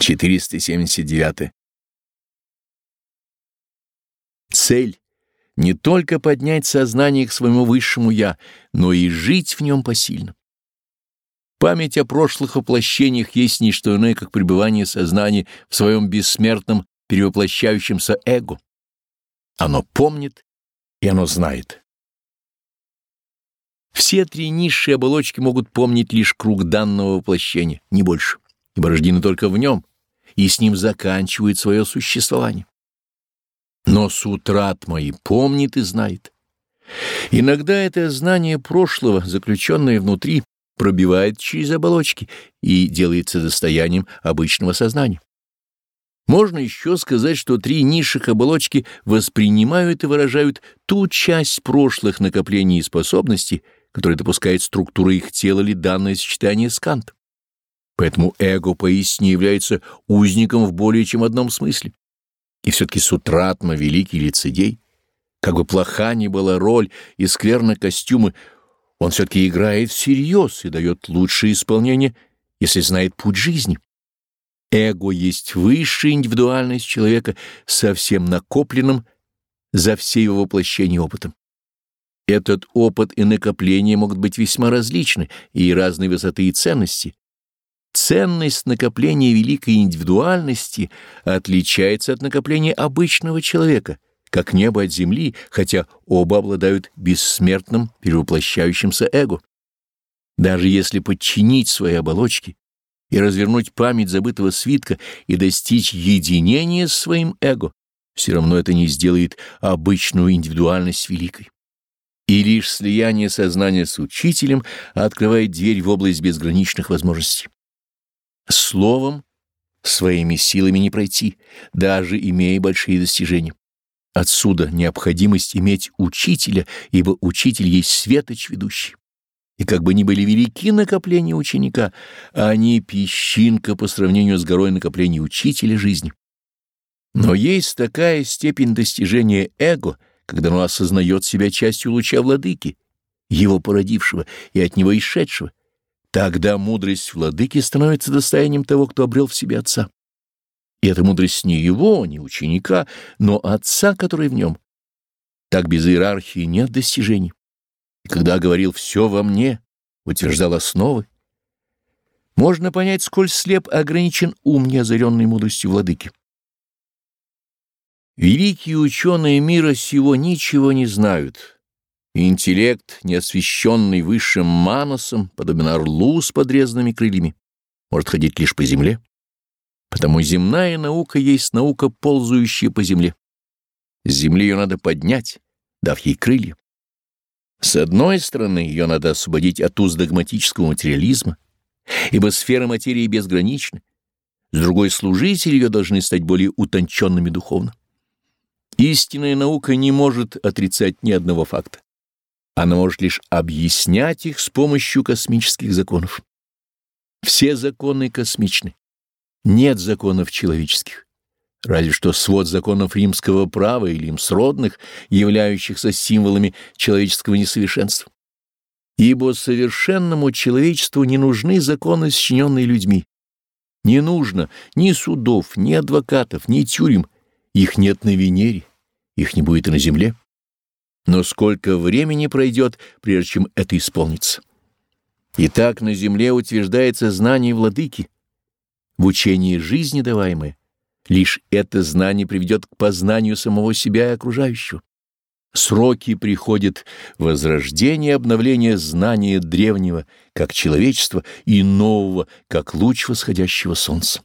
479. Цель — не только поднять сознание к своему высшему «я», но и жить в нем посильно. Память о прошлых воплощениях есть не что иное, как пребывание сознания в своем бессмертном перевоплощающемся эго. Оно помнит и оно знает. Все три низшие оболочки могут помнить лишь круг данного воплощения, не больше, ибо рождены только в нем, и с ним заканчивает свое существование. Но сутрат мои помнит и знает. Иногда это знание прошлого, заключенное внутри, пробивает через оболочки и делается достоянием обычного сознания. Можно еще сказать, что три низших оболочки воспринимают и выражают ту часть прошлых накоплений и способностей, которая допускает структура их тела или данное сочетание с Кантом. Поэтому эго поистине является узником в более чем одном смысле. И все-таки Сутратма — великий лицедей. Как бы плоха ни была роль и скверны костюмы, он все-таки играет всерьез и дает лучшее исполнение, если знает путь жизни. Эго есть высшая индивидуальность человека со всем накопленным за все его воплощения опытом. Этот опыт и накопление могут быть весьма различны и разной высоты и ценности, Ценность накопления великой индивидуальности отличается от накопления обычного человека, как небо от земли, хотя оба обладают бессмертным перевоплощающимся эго. Даже если подчинить свои оболочки и развернуть память забытого свитка и достичь единения с своим эго, все равно это не сделает обычную индивидуальность великой. И лишь слияние сознания с учителем открывает дверь в область безграничных возможностей. Словом, своими силами не пройти, даже имея большие достижения. Отсюда необходимость иметь учителя, ибо учитель есть светоч ведущий. И как бы ни были велики накопления ученика, они песчинка по сравнению с горой накопления учителя жизни. Но есть такая степень достижения эго, когда оно осознает себя частью луча владыки, его породившего и от него исшедшего, Тогда мудрость владыки становится достоянием того, кто обрел в себе отца. И эта мудрость не его, не ученика, но отца, который в нем. Так без иерархии нет достижений. И когда говорил «все во мне», утверждал основы, можно понять, сколь слеп ограничен ум, неозаренный мудростью владыки. Великие ученые мира сего ничего не знают, Интеллект, не освещенный высшим маносом, подобен орлу с подрезанными крыльями, может ходить лишь по земле. Потому земная наука есть наука, ползающая по земле. С земли ее надо поднять, дав ей крылья. С одной стороны, ее надо освободить от уз догматического материализма, ибо сфера материи безгранична. С другой, служители ее должны стать более утонченными духовно. Истинная наука не может отрицать ни одного факта. Она может лишь объяснять их с помощью космических законов. Все законы космичны. Нет законов человеческих. Разве что свод законов римского права или им сродных, являющихся символами человеческого несовершенства. Ибо совершенному человечеству не нужны законы, сочиненные людьми. Не нужно ни судов, ни адвокатов, ни тюрем. Их нет на Венере, их не будет и на Земле. Но сколько времени пройдет, прежде чем это исполнится? Итак, на земле утверждается знание владыки, в учении жизни даваемое. Лишь это знание приведет к познанию самого себя и окружающего. Сроки приходят возрождение и обновление знания древнего, как человечества, и нового, как луч восходящего солнца.